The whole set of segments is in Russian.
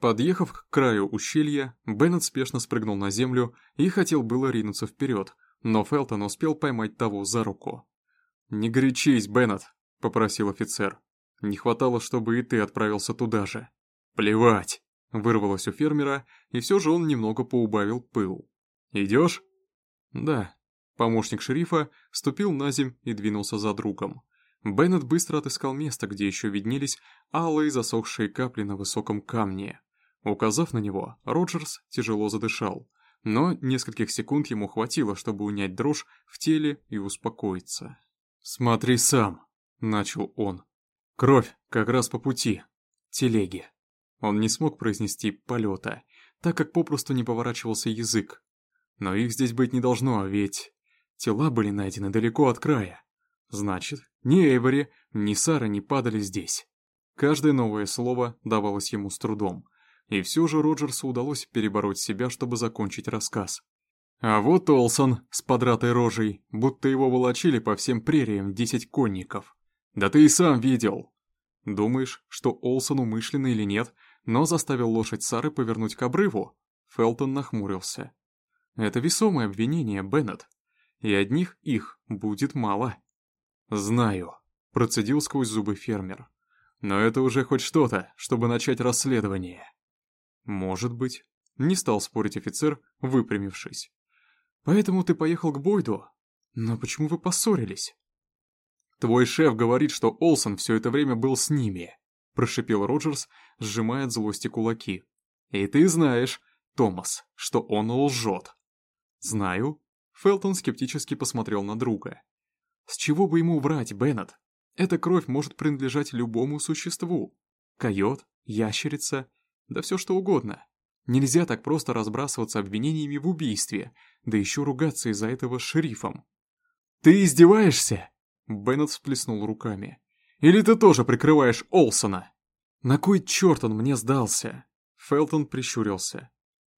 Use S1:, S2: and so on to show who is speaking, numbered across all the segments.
S1: Подъехав к краю ущелья, Беннет спешно спрыгнул на землю и хотел было ринуться вперед, но Фелтон успел поймать того за руку. «Не горячись, Беннет», — попросил офицер. «Не хватало, чтобы и ты отправился туда же». «Плевать!» — вырвалось у фермера, и все же он немного поубавил пыл. «Идешь?» «Да». Помощник шерифа ступил на земь и двинулся за другом. Беннет быстро отыскал место, где еще виднелись алые засохшие капли на высоком камне. Указав на него, Роджерс тяжело задышал, но нескольких секунд ему хватило, чтобы унять дрожь в теле и успокоиться. «Смотри сам», — начал он. «Кровь как раз по пути. Телеги». Он не смог произнести «полета», так как попросту не поворачивался язык. Но их здесь быть не должно, ведь тела были найдены далеко от края. Значит, ни Эйвори, ни Сара не падали здесь. Каждое новое слово давалось ему с трудом, и все же Роджерсу удалось перебороть себя, чтобы закончить рассказ. А вот Олсон с подратой рожей, будто его волочили по всем прериям десять конников. Да ты и сам видел. Думаешь, что Олсон умышленно или нет, но заставил лошадь Сары повернуть к обрыву? Фелтон нахмурился. Это весомое обвинение, Беннет. И одних их будет мало. Знаю, процедил сквозь зубы фермер. Но это уже хоть что-то, чтобы начать расследование. «Может быть», — не стал спорить офицер, выпрямившись. «Поэтому ты поехал к Бойду? Но почему вы поссорились?» «Твой шеф говорит, что Олсон все это время был с ними», — прошипел Роджерс, сжимая от злости кулаки. «И ты знаешь, Томас, что он лжет». «Знаю». Фелтон скептически посмотрел на друга. «С чего бы ему врать, Беннет? Эта кровь может принадлежать любому существу. Койот, ящерица, да все что угодно. Нельзя так просто разбрасываться обвинениями в убийстве, да еще ругаться из-за этого шерифом. «Ты издеваешься?» Беннет всплеснул руками. «Или ты тоже прикрываешь Олсона?» «На кой черт он мне сдался?» Фелтон прищурился.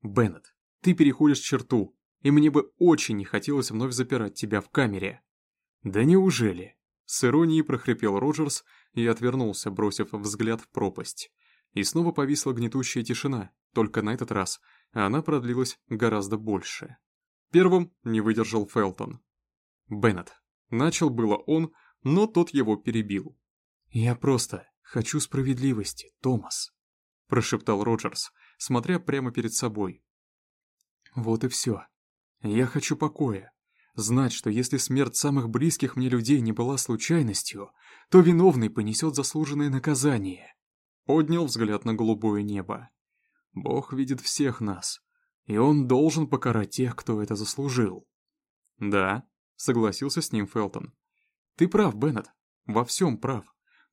S1: «Беннет, ты переходишь черту, и мне бы очень не хотелось вновь запирать тебя в камере». «Да неужели?» С иронией прохрипел Роджерс и отвернулся, бросив взгляд в пропасть. И снова повисла гнетущая тишина, только на этот раз она продлилась гораздо больше. Первым не выдержал Фелтон. Беннет. Начал было он, но тот его перебил. «Я просто хочу справедливости, Томас», — прошептал Роджерс, смотря прямо перед собой. «Вот и все. Я хочу покоя. Знать, что если смерть самых близких мне людей не была случайностью, то виновный понесет заслуженное наказание. Поднял взгляд на голубое небо. Бог видит всех нас, и он должен покарать тех, кто это заслужил. Да, согласился с ним Фелтон. Ты прав, Беннет, во всем прав.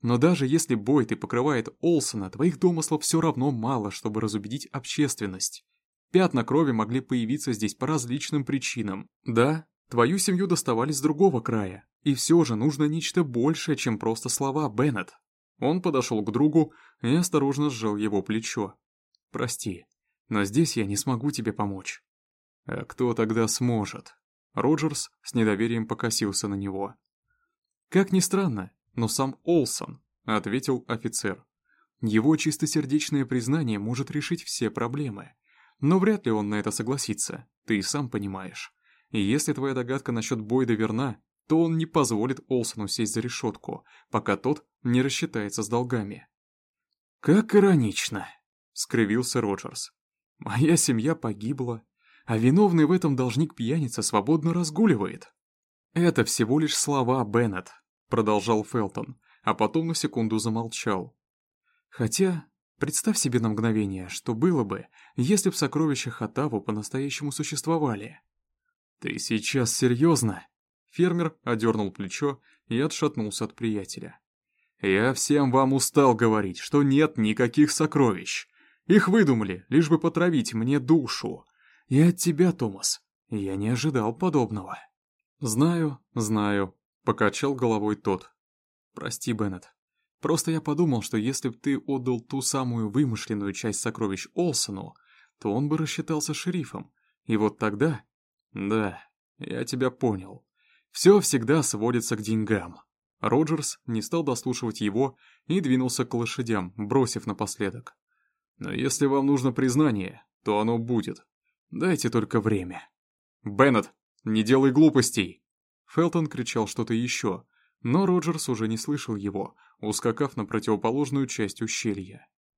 S1: Но даже если Бойт и покрывает Олсона, твоих домыслов все равно мало, чтобы разубедить общественность. Пятна крови могли появиться здесь по различным причинам. Да, твою семью доставали с другого края, и все же нужно нечто большее, чем просто слова, Беннет. Он подошел к другу и осторожно сжал его плечо. «Прости, но здесь я не смогу тебе помочь». «А кто тогда сможет?» Роджерс с недоверием покосился на него. «Как ни странно, но сам Олсон», — ответил офицер. «Его чистосердечное признание может решить все проблемы. Но вряд ли он на это согласится, ты и сам понимаешь. И если твоя догадка насчет Бойда верна, то он не позволит Олсону сесть за решетку, пока тот не рассчитается с долгами. «Как иронично!» — скривился Роджерс. «Моя семья погибла, а виновный в этом должник-пьяница свободно разгуливает». «Это всего лишь слова, Беннет», — продолжал Фелтон, а потом на секунду замолчал. «Хотя, представь себе на мгновение, что было бы, если б сокровища Хатаву по-настоящему существовали». «Ты сейчас серьезно?» Фермер одернул плечо и отшатнулся от приятеля. «Я всем вам устал говорить, что нет никаких сокровищ. Их выдумали, лишь бы потравить мне душу. И от тебя, Томас, я не ожидал подобного». «Знаю, знаю», — покачал головой тот. «Прости, Беннет. Просто я подумал, что если б ты отдал ту самую вымышленную часть сокровищ Олсону, то он бы рассчитался шерифом. И вот тогда... Да, я тебя понял. Все всегда сводится к деньгам. Роджерс не стал дослушивать его и двинулся к лошадям, бросив напоследок. Но если вам нужно признание, то оно будет. Дайте только время. Беннет, не делай глупостей!» Фелтон кричал что-то еще, но Роджерс уже не слышал его, ускакав на противоположную часть ущелья.